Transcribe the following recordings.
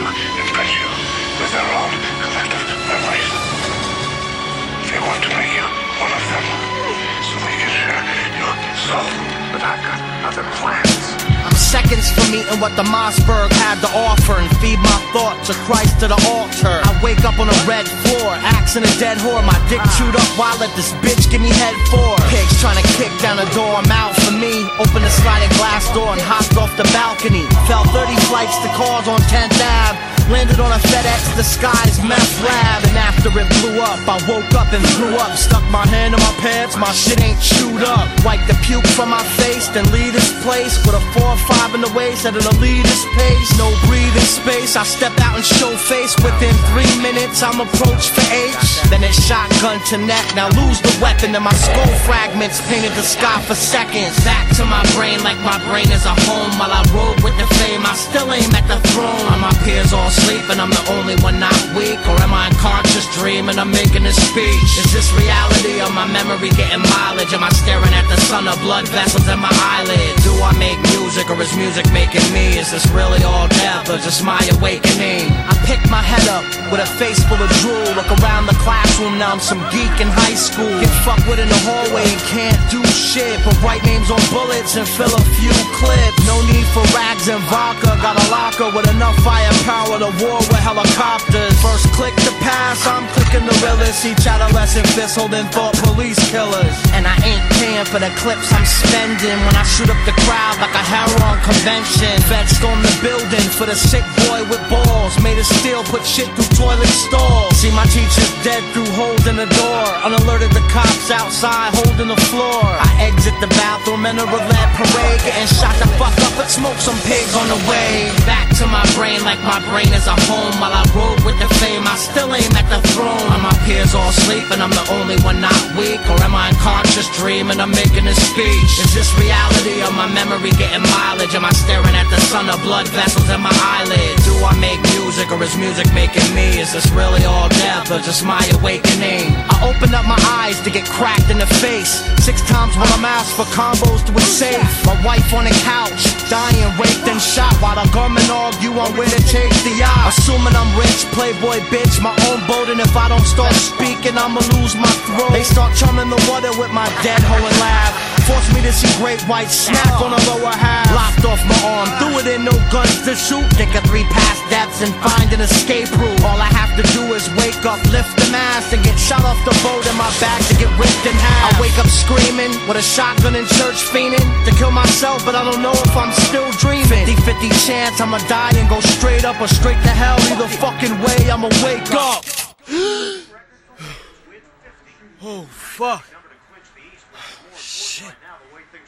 impress you with their own collective memories. They want to make you one of them so they can share your soul. But I've got other plans. Seconds from eating what the Mossberg had to offer and feed my thoughts to Christ to the altar. I wake up on a red floor, axing a dead whore. My dick chewed up while let this bitch give me head for. Pigs trying to kick down the door, I'm out for me. Open the sliding glass door and hopped off the balcony. Fell 30 flights to cars on 10th Ave. Landed on a FedEx disguised meth lab, and after it blew up, I woke up and threw up. Stuck my hand in my pants, my shit ain't chewed up. Wiped the puke from my face, then leave this place with a four or five in the waist at an elitist pace. No breathing space, I step out and show face. Within three minutes, I'm approached for H. Then it's shotgun to neck. Now lose the weapon, and my skull fragments painted the sky for seconds. Back to my brain like my brain is a home. While I rode with the fame, I still aim at the throne. All my peers all sleep and I'm the only one not weak? Or am I unconscious dreaming I'm making a speech? Is this reality or my memory getting mileage? Am I staring at the sun of blood vessels in my eyelids? Do I make music or is music making me? Is this really all death or just my awakening? I pick my head up with a face full of drool. Look around the classroom, now I'm some geek in high school. Get fucked with in the hallway and can't do shit. But write names on bullets and fill a few clips. No need for rags and vodka. Got a locker with enough firepower to war with helicopters. First click to pass, I'm clicking the realest. Each adolescent fist holding thought police killers. And I ain't paying for the clips I'm spending when I shoot up the crowd like a heroin convention. Feds storm the building for the sick boy with balls. Made of steel, put shit through toilet stalls. See my teacher's dead through holes in the door. Unalerted the cops outside holding the floor. I exit the bathroom in a roulette parade. Getting shot the fuck up, but smoke some pigs on the way. Back to my brain like my brain is a home. While I rode with the fame, I still aim at the throne. Are my peers all sleep and I'm the only one not weak? Or am I unconscious dreaming I'm making a speech? Is this reality or my memory getting mileage? Am I staring at the sun of blood vessels in my eyelids? Or is music making me? Is this really all death or just my awakening? I open up my eyes to get cracked in the face. Six times when I'm asked for combos to a safe. My wife on the couch, dying, raped and shot while the gunmen argue on where to take the yacht. Assuming I'm rich, playboy bitch, my own boat, and if I don't start speaking, I'ma lose my throat. They start churning the water with my dead hoe and laugh. Force me to see great white snap on the lower half. Locked off my arm, threw it in, no guns to shoot. Think of three past deaths and find an escape route. All I have to do is wake up, lift the mask, and get shot off the boat in my back to get ripped in half. I wake up screaming with a shotgun in church fiending to kill myself, but I don't know if I'm still dreaming. 50 50 chance I'ma die and go straight up or straight to hell. Either fucking way, I'ma wake up. oh, fuck.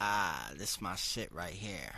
Ah, this my shit right here.